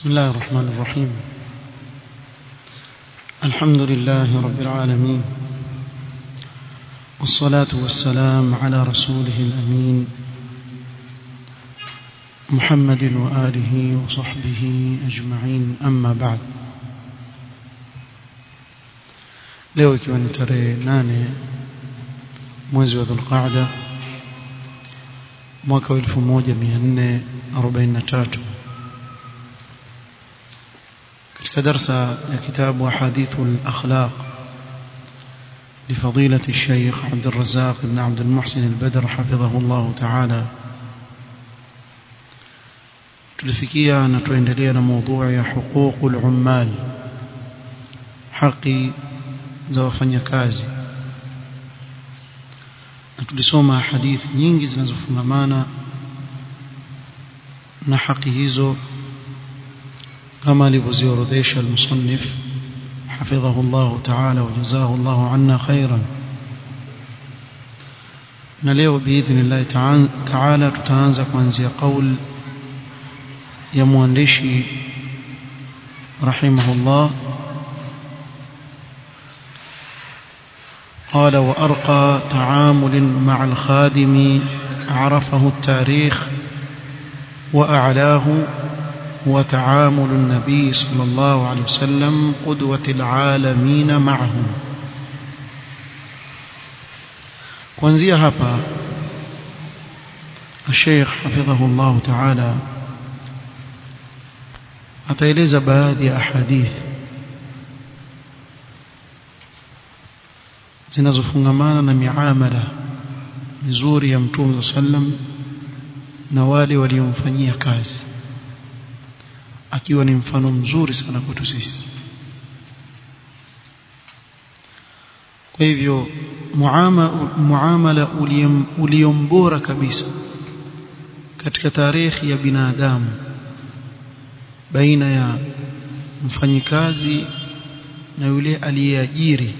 بسم الله الرحمن الرحيم. الحمد لله رب العالمين. والصلاة والسلام على رسوله الأمين. محمد وآله وصحبه أجمعين. أما بعد. leo ikiwa ni tarehe nane mwezi wa dhulqaada mwaka wa 1443 ya kitabu ahadithu al-akhlaq لفضيلة الشيخ عبد الرزاق بن عبد المحسن البدر حفظه الله تعالى tulifikia na tuendelea na mada ya huququl ummal haki za wafanyakazi na tulisoma hadithi nyingi zinazofungamana na haki hizo كما لبزيورديش المصنف حفظه الله تعالى وجزاه الله عنا خيرا. na بإذن الله تعالى tutaanza قول kauli ya رحمه الله. قال وأرقى تعامل مع الخادم عرفه التاريخ وأعلاه وتعامل النبي صلى الله عليه وسلم قدوة العالمين معه kuanzia hapa الشيخ حفظه الله تعالى ataeleza baadhi ya ahadith zinazofungamana na miamala mizuri ya mtume sallam na wale waliomfanyia kazi akiwa ni mfano mzuri sana kwetu sisi. Kwa hivyo muamala uliombora kabisa katika tarehe ya binadamu baina ya mfanyikazi na yule aliyeajiri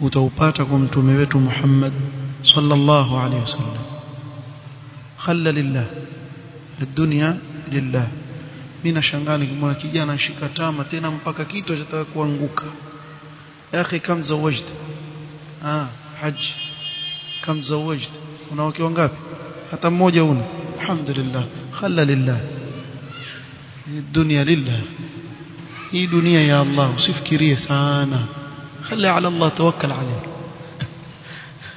utaupata kwa mtume wetu Muhammad sallallahu alaihi wasallam. Khalla lillah ad-dunya lillah mimi nashangaa nikimwona kijana ashika tama tena mpaka kitu chataka kuanguka. Ya akhi kam zawajt? Ah haji kam zawajt? Una wake wangapi hata mmoja una alhamdulillah. Khalla lillah. Dunia lillah. Hii dunia ya Allah usifikirie sana. Khali ala Allah tawakkal alayhi.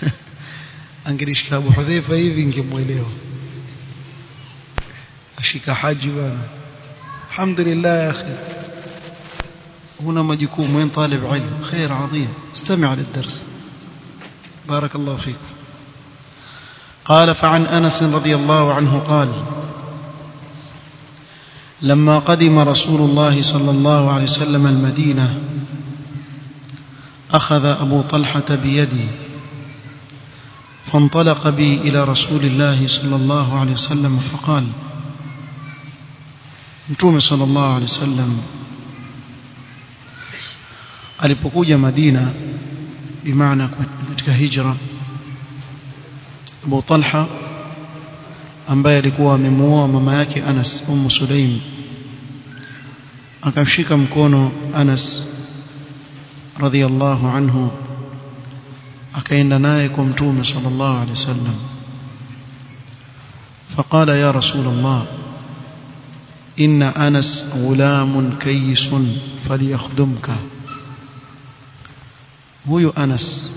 Angelishika Abu Hudhaifa hivi ingemwelewa ashika haji bana. Bwana alhamdulillah ya akhi هنا majukumu وين طالب علم. خير عظيم. استمع للدرس. بارك الله فيك. قال فعن أنس رضي الله عنه قال لما قدم رسول الله صلى الله عليه وسلم المدينة أخذ أبو طلحة بيدي فانطلق بي إلى رسول الله صلى الله عليه وسلم فقال Mtume sallallahu alaihi wasallam alipokuja Madina bimaana katika hijra Abu Talha ambaye alikuwa amemuoa mama yake Anas Ummu Sulaim akamshika mkono Anas radhiallahu anhu akaenda naye kwa Mtume sallallahu alaihi wasallam فقال يا رسول الله إن أنس غلام كيس فليخدمك huyu Anas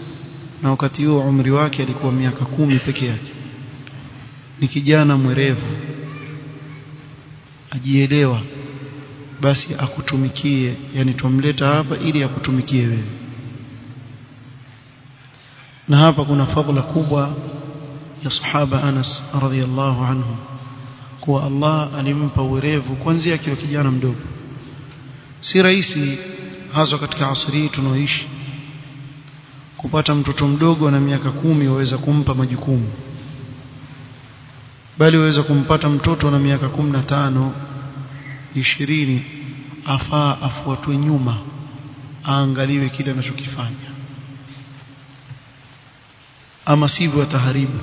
na wakati huo umri wake alikuwa miaka kumi peke yake ni kijana mwerevu ajielewa basi akutumikie yani tumleta hapa ili akutumikie wewe na hapa kuna fadhila kubwa ya sahaba Anas radhiallahu anhu kuwa Allah alimpa uwerevu kuanzia akiwa kijana mdogo. Si rahisi hasa katika asri hii tunaoishi kupata mtoto mdogo na miaka kumi waweza kumpa majukumu bali waweza kumpata mtoto na miaka kumi na tano ishirini afaa afuatwe nyuma aangaliwe kile anachokifanya. Ama sivyo ataharibu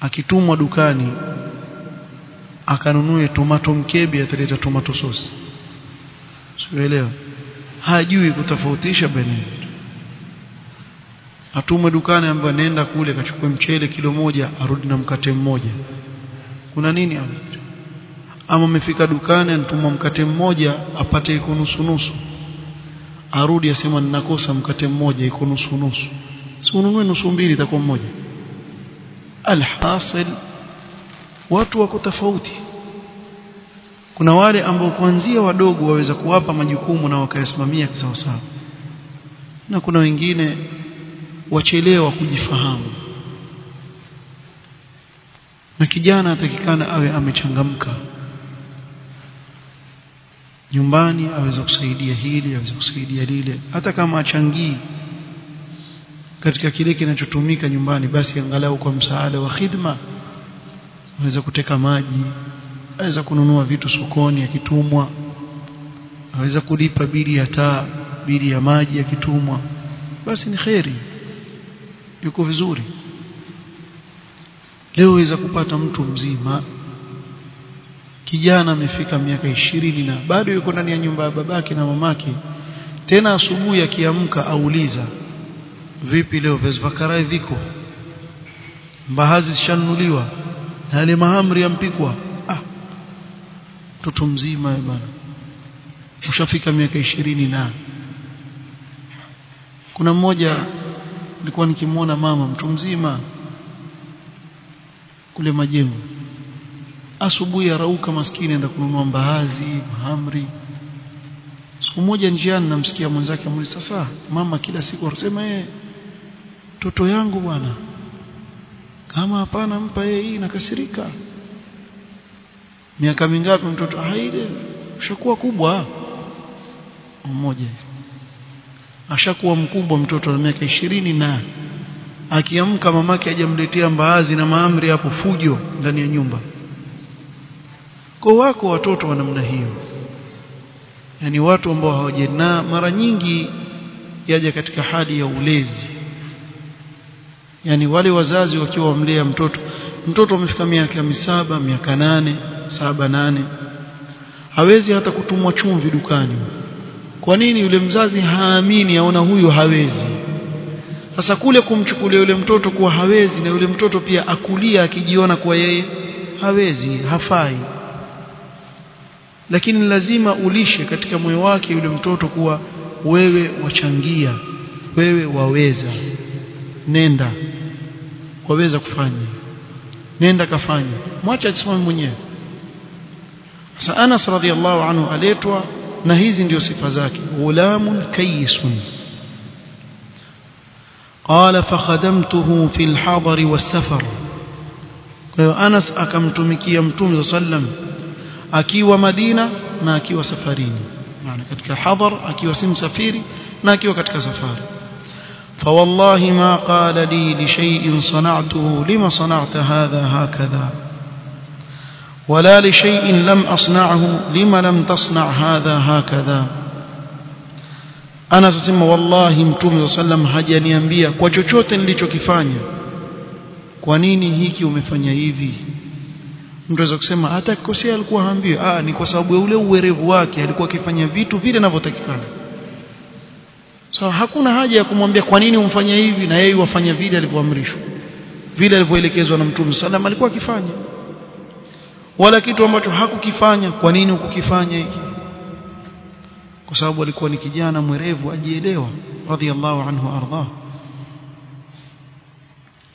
akitumwa dukani akanunue tomato mkebi ataleta tomato sauce. Sielewa hajui kutofautisha baina atumwe dukani ambaye nenda kule kachukue mchele kilo moja arudi na mkate mmoja. Kuna nini hapo? Ama amefika dukani anatumwa mkate mmoja apate iko nusu nusu. Arudi asema ninakosa mkate mmoja iko nusu nusu. Si ununue nusu mbili itakuwa mmoja alhasil watu wako tofauti. Kuna wale ambao kuanzia wadogo waweza kuwapa majukumu na wakayasimamia sawa sawa. Na kuna wengine wachelewa kujifahamu. Na kijana atakikana awe amechangamka. Nyumbani aweza kusaidia hili aweza kusaidia lile. Hata kama achangii katika kile kinachotumika nyumbani basi angalau kwa msaada wa khidma aweza kuteka maji aweza kununua vitu sokoni akitumwa aweza kulipa bili ya taa bili ya maji akitumwa basi ni kheri yuko vizuri. Leo waweza kupata mtu mzima. Kijana amefika miaka ishirini na bado yuko ndani ya nyumba ya babake na mamake. Tena asubuhi akiamka auliza vipi leo vezvakarai viko? Mbahazi zishanunuliwa. Yale mahamri yampikwa. Ah mtoto mzima bwana. Ushafika miaka ishirini na kuna mmoja nilikuwa nikimwona mama mtu mzima kule majengo. Asubuhi arauka maskini enda kununua mbahazi mahamri. Siku moja njiani namsikia mwenzake amuliza sasa mama kila siku anasema yeye mtoto yangu bwana. Kama hapana mpa yeye hii nakasirika. Miaka mingapi mtoto? Haile ushakuwa kubwa. Mmoja. Ashakuwa mkubwa mtoto na miaka ishirini na akiamka mamake hajamletea mbaazi na maamri hapo fujo ndani ya nyumba. Kwa wako watoto wa namna hiyo. Yani watu ambao hawajena mara nyingi yaja katika hali ya ulezi yani wale wazazi wakiwa wamlea mtoto mtoto amefika miaka misaba miaka nane saba nane hawezi hata kutumwa chumvi dukani. Kwa nini? Yule mzazi haamini aona huyu hawezi. Sasa kule kumchukulia yule mtoto kuwa hawezi na yule mtoto pia akulia akijiona kuwa yeye hawezi hafai. Lakini lazima ulishe katika moyo wake yule mtoto kuwa wewe wachangia wewe waweza nenda waweza kufanya nenda kafanya mwacha asimame mwenyewe sasa Anas radhiallahu anhu aletwa na hizi ndio sifa zake ghulamun kayisun قال فخدمته في الحضر والسفر kwa hiyo Anas akamtumikia Mtume sallam akiwa Madina na akiwa safarini maana katika hadhar akiwa si msafiri na akiwa katika safari فوالله ما قال لي لشيء صنعته لما صنعت هذا هكذا ولا لشيء لم أصنعه لما لم تصنع هذا هكذا أنا سسمى والله متوم صلى الله عليه وسلم hajaniambia kwa chochote nilichokifanya kwa nini hiki umefanya hivi mtu aweza kusema hata kikosea alikuwa haambiwi ah ni kwa sababu ya ule uwerevu wake alikuwa akifanya vitu vile vinavyotakikana so hakuna haja ya kumwambia kwa nini umfanya hivi na yeye wafanya vile alivyoamrishwa vile alivyoelekezwa na mtume sallam alikuwa akifanya. Wala kitu ambacho hakukifanya kwa nini hukukifanya hiki? Kwa sababu alikuwa ni kijana mwerevu ajielewa radhiallahu anhu arda.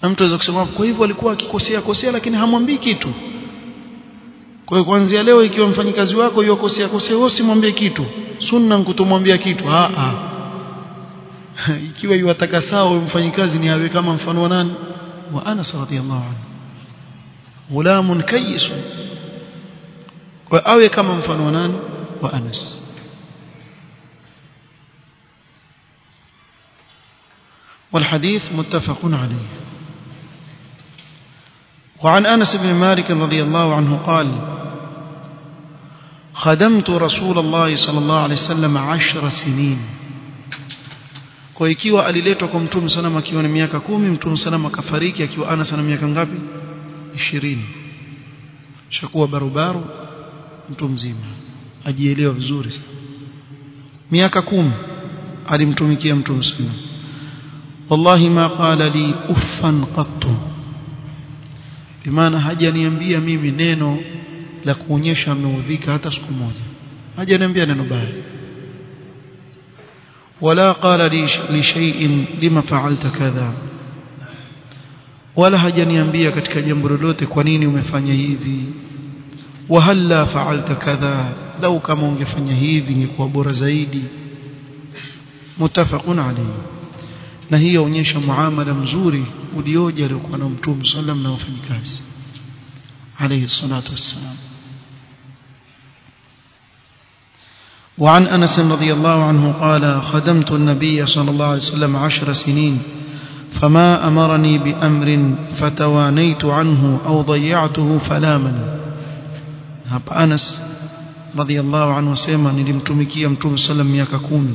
Na mtu aweza kusema kwa hivyo alikuwa akikosea kosea lakini hamwambii kitu. Kwa hiyo kuanzia leo ikiwa mfanyikazi wako yokosea kosea wewe usimwambie kitu. Sunna nkutomwambia kitu. A a ikiwa yuwataka sawa mfanyikazi ni awe kama mfano wa nani wa Anas radhiallahu anhu غلام كيس awe kama mfano nani wa Anas والحديث متفق عليه وعن أنس بن مالك رضي الله عنه قال خدمت رسول الله صلى الله عليه وسلم عشر سنين kwa ikiwa aliletwa kwa mtume sana akiwa na miaka kumi mtume sana akafariki akiwa ana sana miaka ngapi? 20 shakuwa barubaru mtu mzima. Ajielewa vizuri miaka kumi alimtumikia mtume mzima wallahi ma qala li uffan qattu. Bimaana hajaniambia mimi neno la kuonyesha ameudhika hata siku moja. Hajaniambia neno baya wala qala li, لشيء لما fa'alta kadha wala hajaniambia katika jambo lolote kwa nini umefanya hivi? Wahalla fa'alta kadha? Lau kama ungefanya hivi ingekuwa bora zaidi. Mutafaqun alayhi. Na hii yaonyesha muamala mzuri ulioje aliokuwa na mtume sallam na wafanyikazi alayhi salatu wassalam وعن أنس رضي الله عنه قال خدمت النبي صلى الله عليه وسلم عشر سنين فما أمرني بأمر فتوانيت عنه أو ضيعته فلامني هب أنس رضي الله عنه سيما nilimtumikia mtume sallam miaka kumi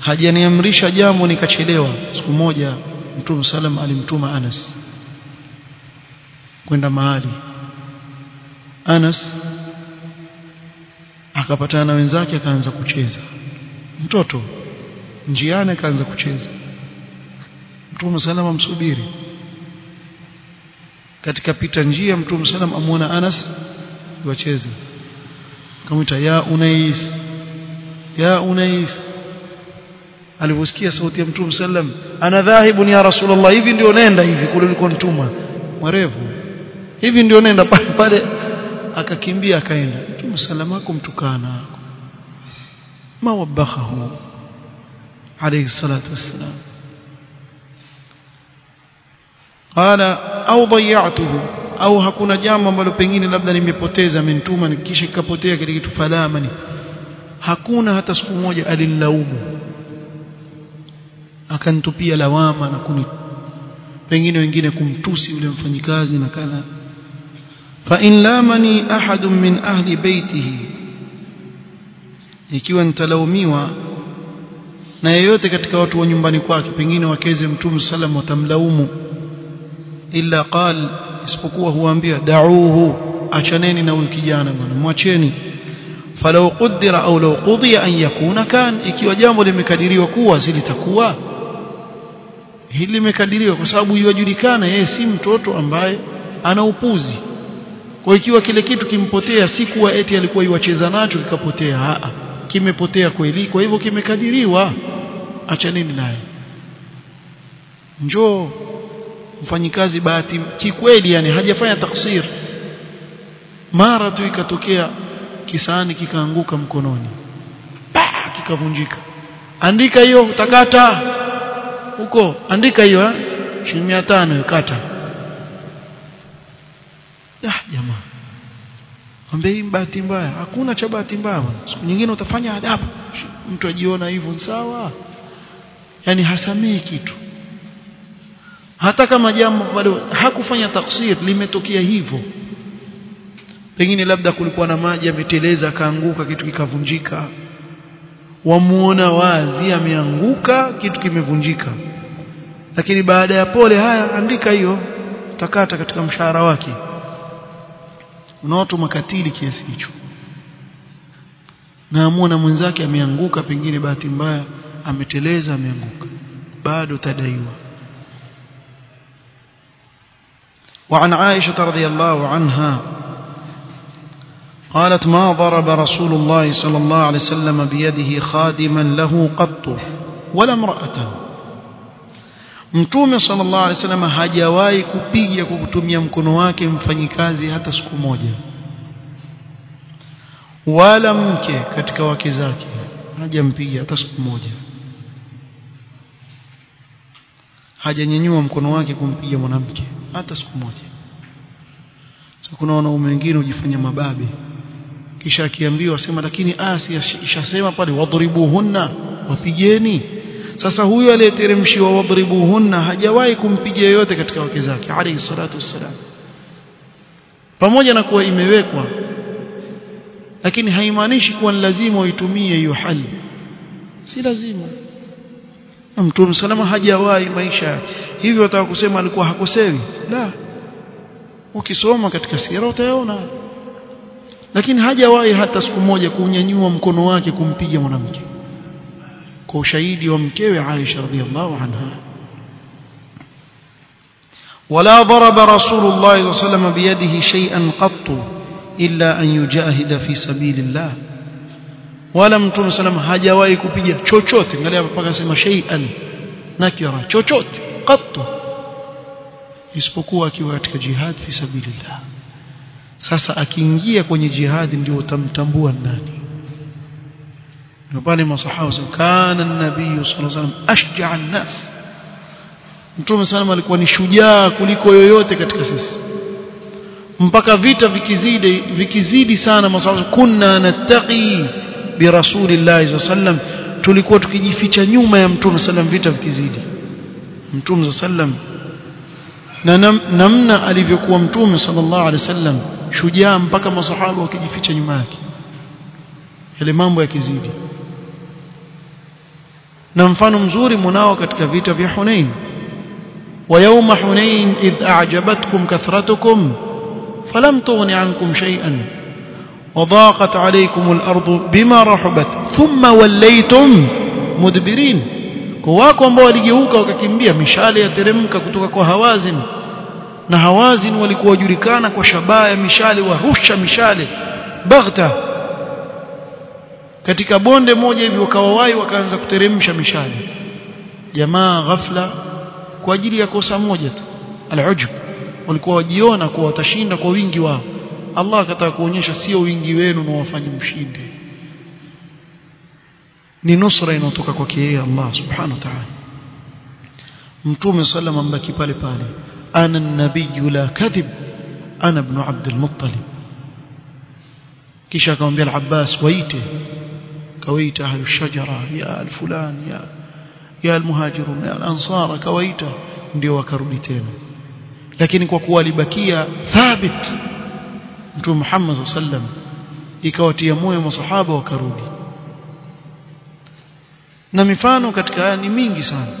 hajaniamrisha jambo nikachelewa siku moja mtume sallam alimtuma Anas kwenda mahali Anas akapatana na wenzake akaanza kucheza. Mtoto njiani akaanza kucheza. Mtume salama msubiri katika pita njia mtume salama amuona Anas wacheza akamwita ya Unais ya Unais. Alivyosikia sauti ya mtume sallam ana dhahibun ya rasulullah hivi ndio nenda hivi kule uliko mtuma mwerevu. Hivi ndio nenda pale pale akakimbia akaenda mtume sallam akumtukana mawabakhahu alayhi salatu wassalam. Qala au dhayatuhu au hakuna jambo ambalo pengine labda nimepoteza amenituma kisha kikapotea kile kitu falamani hakuna hata siku moja alinilaumu akanitupia lawama na kuni pengine wengine kumtusi yule mfanyikazi na kadha fa in lamani من min ahli baitihi. Ikiwa nitalaumiwa na yeyote katika watu wa nyumbani kwake pengine wakeze mtume sallam watamlaumu. Illa qal isipokuwa huambia da'uhu achaneni na huyu kijana bwana mwacheni. Falau qudira au law qudiya an yakuna kan ikiwa jambo limekadiriwa kuwa silitakuwa. Hili limekadiriwa kwa sababu yajulikana yeye si mtoto ambaye ana upuzi kwa ikiwa kile kitu kimpotea si kuwa eti alikuwa iwacheza nacho kikapotea. A kimepotea kweli. Kwa hivyo kimekadiriwa. Acha nini naye? Njoo mfanyikazi bahati kikweli yani hajafanya taksir. Mara tu ikatokea kisani kikaanguka mkononi. Pa kikavunjika. Andika hiyo utakata. Huko andika hiyo shilingi 500 kata ah jamaa. Ambe bahati mbaya. Hakuna cha bahati mbaya siku nyingine utafanya adabu. Mtu ajiona hivyo sawa. Yani hasamii kitu. Hata kama jambo bado hakufanya taksir limetokea hivyo. Pengine labda kulikuwa na maji ameteleza akaanguka kitu kikavunjika. Wamuona wazi ameanguka kitu kimevunjika. Lakini baada ya pole haya andika hiyo utakata katika mshahara wake una watu makatili kiasi hicho na amuona mwenzake ameanguka pengine bahati mbaya ameteleza ameanguka bado tadaiwa وعن عائشة رضي الله عنها قالت ما ضرب رسول الله صلى الله عليه وسلم بيده خادما له قط ولا امرأة mtume sallallahu alaihi wasallam hajawahi kupiga kwa kutumia mkono wake mfanyikazi hata siku moja. Wala mke katika wake zake hajampiga hata siku moja. Hajanyanyua mkono wake kumpiga mwanamke hata siku moja. So, kuna wanaume wengine hujifanya mababe. Kisha akiambiwa sema lakini asi ishasema pale wadhribuhunna wapigeni sasa huyo aliyeteremshiwa wadribuhunna hajawahi kumpiga yoyote katika wake zake alayhi salatu wassalam. Pamoja na kuwa imewekwa lakini haimaanishi kuwa ni lazima uitumie hiyo hali. Si lazima. Mtume salama hajawahi maisha hivyo wataka kusema alikuwa hakosewi? La. Ukisoma katika sira utaona lakini hajawahi hata siku moja kunyanyua mkono wake kumpiga mwanamke kwa ushahidi wa mkewe Aisha radhiallahu anha ولا ضرب رسول الله صلى الله عليه وسلم بيده شيئا قط إلا أن يجاهد في سبيل الله wala mtume sallam hajawahi kupiga chochote angalia mpaka sema shay'an nakira chochote qattu isipokuwa akiwa katika jihad fi sabilillah sasa akiingia kwenye jihad ndio utamtambua nani pale masahaba kana an-nabii sallallahu alaihi wasallam ashja'a an-nas. Mtume sallam alikuwa ni shujaa kuliko yoyote katika sisi. Mpaka vita vikizidi vikizidi sana masahaba kunna nattaqi bi rasulillahi sallam. Tulikuwa tukijificha nyuma ya mtume sallam vita vikizidi. Mtume sallam na namna alivyokuwa mtume sallallahu alaihi wasallam shujaa mpaka masahaba wakijificha nyuma yake. Yale mambo yakizidi na mfano mzuri mnao katika vita vya Hunain wa yawma Hunain idh a'jabatkum kathratukum falam tughni ankum shay'an وضاقت عليكم الأرض بما رحبت ثم وليتم مدبرين wako ambao waligeuka wakakimbia mishale yateremka kutoka kwa hawazin na hawazin walikuwa wajulikana kwa shabaha ya mishale warusha mishale baghta katika bonde moja hivi wakawawai wakaanza kuteremsha mishale. Jamaa ghafla kwa ajili ya kosa moja tu alujub. Walikuwa wajiona kuwa watashinda kwa wingi wao. Allah akataka kuonyesha sio wingi wenu na wafanye mshinde ni nusra inayotoka kwake yeye Allah subhanahu wa ta'ala. Mtume sallam ambaki pale pale. Ana nabiyu la kadhib ana ibn abd al-muttalib kisha akamwambia al-abbas waite kawaita ahlu shajara ya al-fulan ya ya al-muhajirun ya al-ansar kawaita ndio wakarudi tena lakini kwa kuwa alibakia thabit mtume Muhammad sallam ikawatia moyo masahaba wakarudi na mifano katika haya ni mingi sana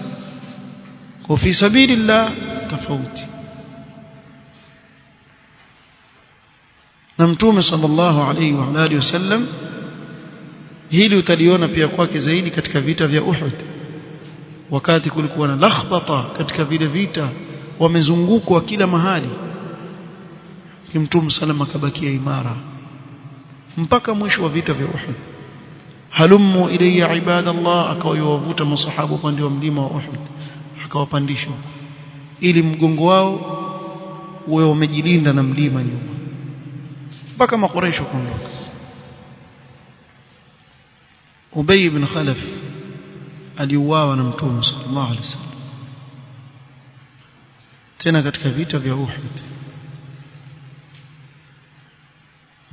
kwa fi sabilillah tofauti na mtume sallallahu alaihi wa alihi wasallam hili utaliona pia kwake zaidi katika vita vya Uhud. Wakati kulikuwa na lakhbata katika vile vita wamezungukwa kila mahali. Mtume salama akabakia imara. Mpaka mwisho wa vita vya Uhud. Halumu ilayya ibadallah akawavuta masahabu upande wa mlima wa Uhud. Akawapandisha. Ili mgongo wao uwe umejilinda na mlima nyuma. Mpaka makoresho kuondoka Ubay ibn Khalaf aliuawa na mtume sallallahu alaihi wasallam. Tena katika vita vya Uhud.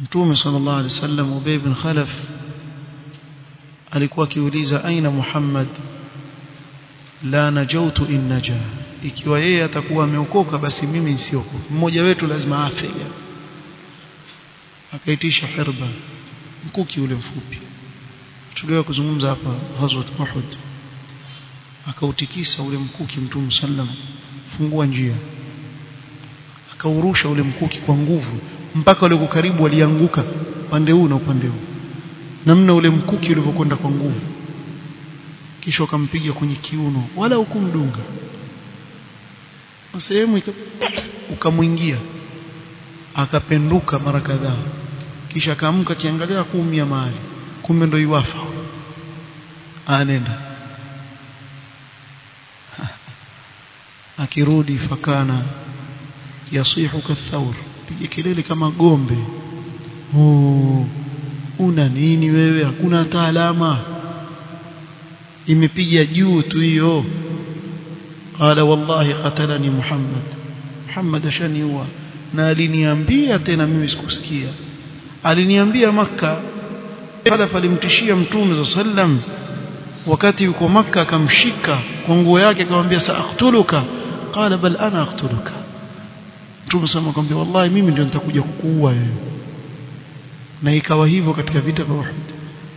Mtume sallallahu alaihi wasallam Ubay ibn Khalaf alikuwa akiuliza aina Muhammad? La najautu in naja. Ikiwa yeye atakuwa ameokoka basi mimi nisiokoka mmoja wetu lazima afe. Akaitisha hirba mkuki ule mfupi tuliwa kuzungumza hapa ghazwat Uhud akautikisa ule mkuki Mtume sallam fungua njia akaurusha ule mkuki kwa nguvu mpaka wale karibu walianguka pande huu na upande huu. Namna ule mkuki ulivyokwenda kwa nguvu. Kisha ukampiga kwenye kiuno wala hukumdunga. Sehemu ukamwingia akapenduka mara kadhaa. Kisha akaamka kiangalia kuumia mahali kumbe ndo iwafa. Anenda. Akirudi fakana yasihu kathaur piga kelele kama gombe. Oh, una nini wewe? Hakuna hata alama. Imepiga juu tu hiyo. Qala wallahi qatalani muhammad. Muhammad ashaniua. Na aliniambia tena mimi sikusikia. Aliniambia maka Khalaf alimtishia mtume sallam wakati yuko maka akamshika kwa nguo yake akamwambia saaktuluka qala bal ana aktuluka mtume sama akamwambia wallahi mimi ndio nitakuja kukuua wewe na ikawa hivyo katika vita vya Uhud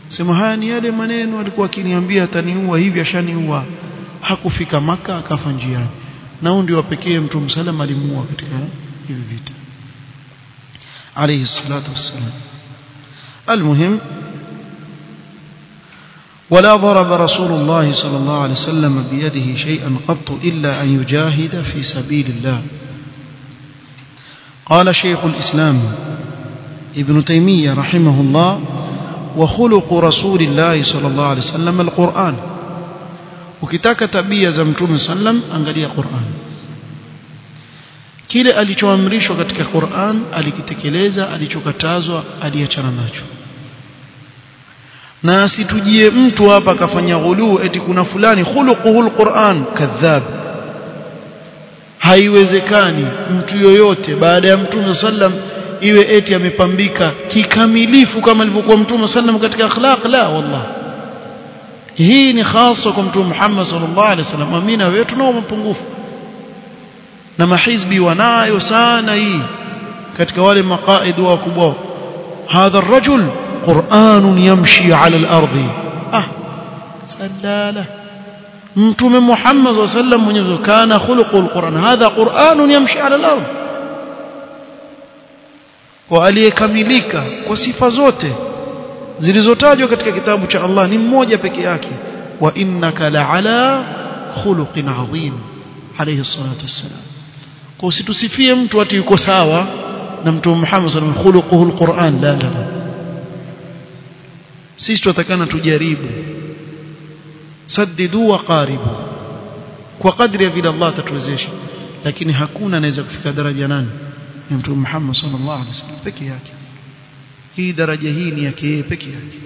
sema haya ni yale maneno alikuwa akiniambia ataniua hivi ashaniua hakufika maka akafa njiani na huyo ndio pekee mtume sallam alimuua katika hivi vita alayhi salatu wassalam المهم ولا ضرب رسول الله صلى الله عليه وسلم بيده شيئا قط إلا أن يجاهد في سبيل الله. قال شيخ الإسلام ابن تيمية رحمه الله وخلق رسول الله صلى الله عليه وسلم القرآن. ukitaka tabia za mtume sallam angalia Qur'an kile alichoamrishwa katika Qur'an alikitekeleza alichokatazwa aliachana nacho na asitujie mtu hapa akafanya ghuluu eti kuna fulani khuluquhul Qur'an kadhab. Haiwezekani mtu yoyote baada ya mtume sallam iwe eti amepambika kikamilifu kama alivyokuwa mtume sallam katika akhlaq. La wallah hii ni hasa kwa mtume Muhammad sallallahu alaihi wasallam. Amina wewe tunao mapungufu. Na mahizbi wanayo sana hii katika wale maqaid wakubwa. Hadha rajul قرآن يمشي على الأرض ah salala mtume Muhammad sallallahu alaihi wasallam mwenyewe kana khuluqul Qur'an hadha Qur'an yamshi ala al-ard kwa aliyekamilika kwa sifa zote zilizotajwa katika kitabu cha Allah ni mmoja peke yake wa innaka la'ala khuluqin adhim alayhi salatu wassalam kwa usitusifie mtu ati yuko sawa na mtume Muhammad sallallahu alayhi wasallam khuluquhu alquran la la la Sisi tutakana tujaribu saddidu wa qaribu kwa kadri ya vile Allah atatuwezesha lakini hakuna anaweza kufika daraja nani ni mtume Muhammad sallallahu alaihi wasallam peke yake hii daraja hii ni yake yeye peke yake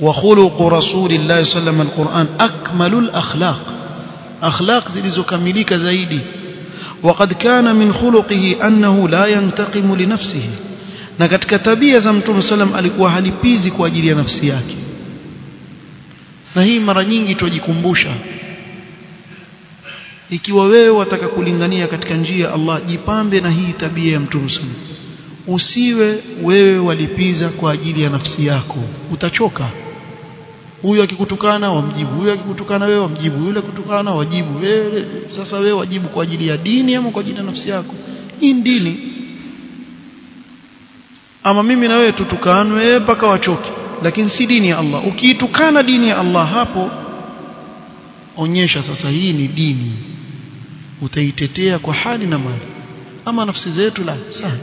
وخلق رسول الله صلى الله عليه وسلم القرآن أكمل الأخلاق أخلاق زلزكمليك زايدي وقد كان من خلقه أنه لا ينتقم لنفسه na katika tabia za mtume sallam alikuwa halipizi kwa ajili ya nafsi yake. Na hii mara nyingi tujikumbusha ikiwa wewe wataka kulingania katika njia ya Allah jipambe na hii tabia ya mtume sallam usiwe wewe walipiza kwa ajili ya nafsi yako. Utachoka. Huyu akikutukana wamjibu. Huyu akikutukana wewe wamjibu. Yule kutukana wajibu. Wewe sasa wewe wajibu kwa ajili ya dini ama kwa ajili ya nafsi yako? Hii dini ama mimi na wewe tutukanwe mpaka wachoke. Lakini si dini ya Allah. Ukiitukana dini ya Allah hapo onyesha sasa hii ni dini. Utaitetea kwa hali na mali. Ama nafsi zetu la sana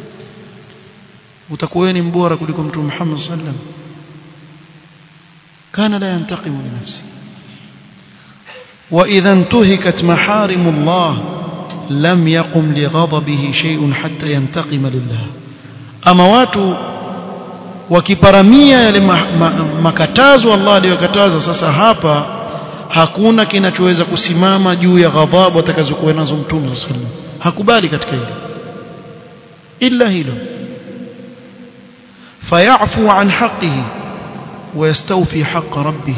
utakuwa ni mbora kuliko mtume Muhammad sallam. Kana la yantaqimu li nafsi. Wa idha intuhikat maharim Allah lam yaqum li ghadabihi shay'un hatta yantaqima lillah ama watu wakiparamia yale ma, ma, makatazo Allah aliyokataza sasa hapa hakuna kinachoweza kusimama juu ya ghadhabu atakazokuwa nazo mtume sallam hakubali katika hilo illa hilo فيعفو عن حقه ويستوفي حق ربه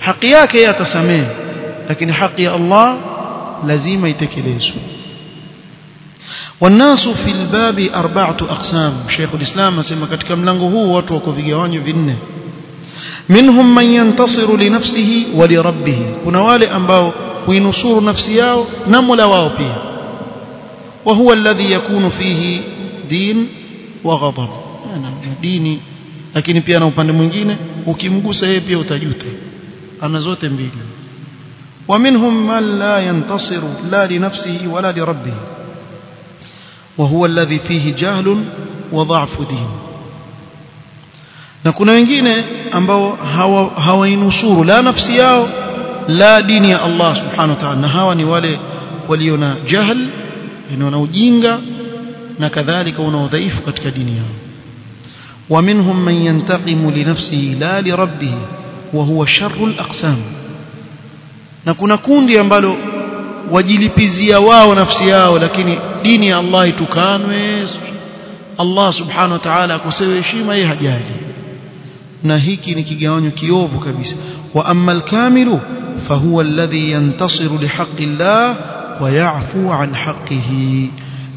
حق yake yatasamee lakini haki ya Allah lazima itekelezwe والناس في الباب أربعة أقسام شيخ الإسلام اسمع katika mlango huu watu wako vigawanyo vinne منهم من ينتصر لنفسه ولربه kuna wale ambao huinusuru nafsi yao na Mola wao pia وهو الذي يكون فيه دين وغضب na dini lakini pia na upande mwingine ukimgusa yeye pia utajuta ana zote mbili ومنهم من لا ينتصر لا لنفسه ولا لربه وهو الذي فيه جهل وضعف دين na kuna wengine ambao hawainusuru la nafsi yao la dini ya Allah subhanahu wa ta'ala na hawa ni wale walio na jahl wana ujinga na kadhalika wana udhaifu katika dini yao ومنهم من ينتقم لنفسه لا لربه وهو شر الأقسام na kuna kundi ambalo wajilipizia wao nafsi yao lakini dini ya Allah itukanwe. Allah subhanahu wa ta'ala akosewe heshima yeye hajali na hiki ni kigawanyo kiovu kabisa. Wa ammal al-kamilu fahuwa alladhi yantasiru lihaqqi Allah wa ya'fu an haqqihi.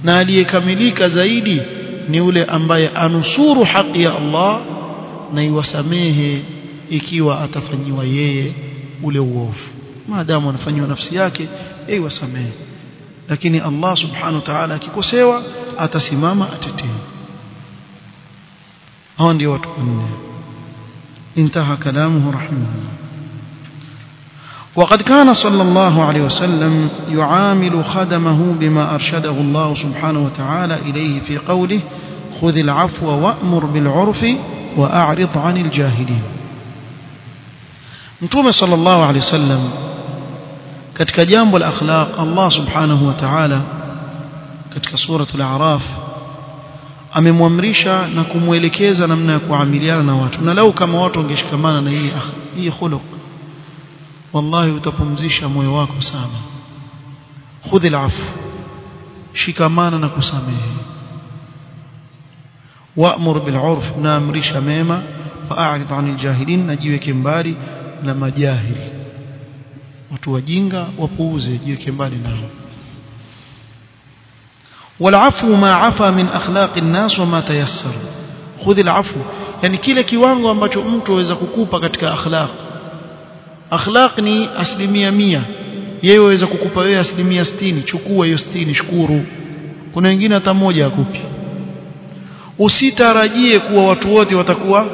Na aliyekamilika zaidi ni yule ambaye anusuru haki ya Allah na iwasamehe ikiwa atafanyiwa yeye ule uovu. Maadamu anafanyiwa nafsi yake yeye wasamehe lakini Allah subhanahu wa ta'ala akikosewa atasimama atetee hao ndio watu wanne. كلامه رحمه الله وقد كان صلى الله عليه وسلم يعامل خدمه بما أرشده الله سبحانه وتعالى إليه في قوله خذ العفو وأمر بالعرف وأعرض عن الجاهلين متوم صلى الله عليه وسلم katika jambo la akhlaq Allah subhanahu wa ta'ala katika suratul a'raf amemwamrisha na kumwelekeza namna ya kuamiliana na watu na lau kama watu wangeshikamana na hii hii khuluq wallahi utapumzisha moyo wako sana khudhil afu shikamana na kusamehe wa'mur bil 'urf na amrisha mema fa'arid 'anil jahilin najiweke mbali na majahili watu wajinga wapuuze jiweke mbali nao والعفو ما عفا من اخلاق الناس وما تيسر خذ العفو yani kile kiwango ambacho mtu aweza kukupa katika akhlaq akhlaq ni asilimia mia yeye aweza kukupa wewe asilimia sitini chukua hiyo sitini shukuru kuna wengine hata moja akupi usitarajie kuwa watu wote watakuwa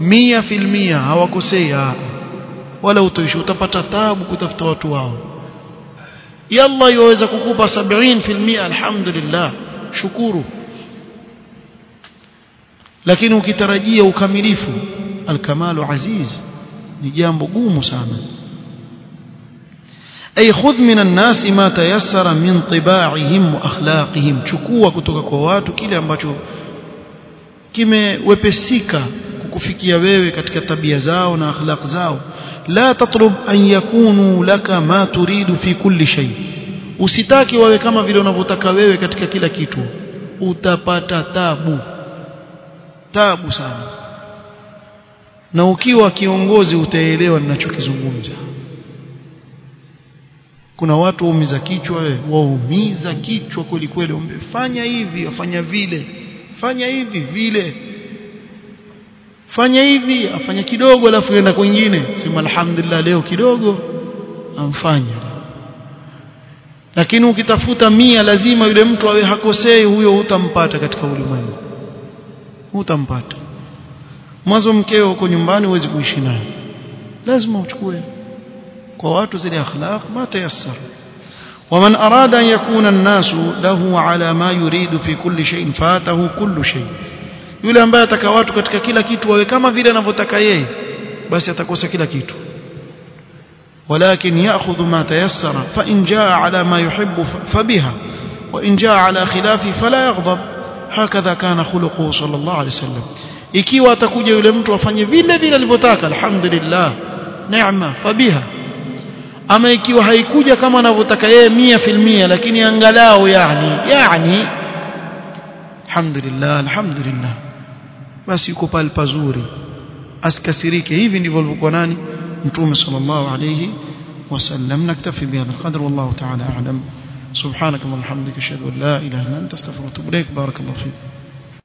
mia filmia hawakosei wala utoishi utapata taabu kutafuta watu wao yalla yaweza kukupa 70% alhamdulillah shukuru lakini ukitarajia ukamilifu alkamalu aziz ni jambo gumu sana ay khudh min an-nas ma tayassara min tiba'ihim wa akhlaqihim chukua kutoka kwa watu kile ambacho kimewepesika kukufikia wewe katika tabia zao na akhlaq zao la tatlub an yakunu laka ma turidu fi kulli shay. Usitaki wawe kama vile unavyotaka wewe katika kila kitu. Utapata tabu. Tabu sana. Na ukiwa kiongozi utaelewa ninachokizungumza. Kuna watu waumiza kichwa wewe. Waumiza kichwa kweli kweli. Hivi wafanya vile. Fanya hivi vile fanya hivi afanya kidogo alafu yenda kwingine sema alhamdulillah leo kidogo amfanya lakini ukitafuta mia lazima yule mtu awe hakosei huyo hutampata katika ulimwengu hutampata mwanzo mkeo uko nyumbani huwezi kuishi naye lazima uchukue kwa watu zile akhlaq ma tayassar ومن أراد أن يكون الناس له على ما يريد في كل شيء فاته كل شيء yule ambaye ataka watu katika kila kitu wawe kama vile anavyotaka yeye basi atakosa kila kitu ولكن يأخذ ما تيسر فإن جاء على ما يحب فبها وإن جاء على خلافه فلا يغضب هكذا كان خلقه صلى الله عليه وسلم ikiwa atakuja yule mtu afanye vile vile alivyotaka alhamdulillah neema fabiha ama ikiwa haikuja kama anavyotaka yeye mia filmia lakini angalau yani yani alhamdulillah alhamdulillah basi yuko pale pazuri. Asikasirike. Hivi ndivyo alivyokuwa nani? Mtume sallallahu alayhi wasallam naktafi bihadha alqadr wallahu ta'ala a'lam. Subhanak wa bihamdika ashhadu an la ilaha illa anta astaghfiruka wa atubu ilaik barakallahu fik